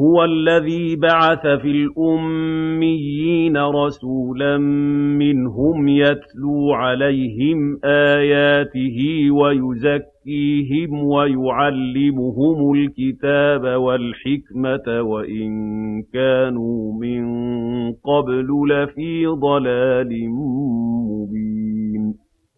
هُوَ الَّذِي بَعَثَ فِي الْأُمِّيِّينَ رَسُولًا مِّنْهُمْ يَتْلُو عَلَيْهِمْ آيَاتِهِ وَيُزَكِّيهِمْ وَيُعَلِّمُهُمُ الْكِتَابَ وَالْحِكْمَةَ وَإِن كَانُوا مِن قَبْلُ لَفِي ضَلَالٍ مُّبِينٍ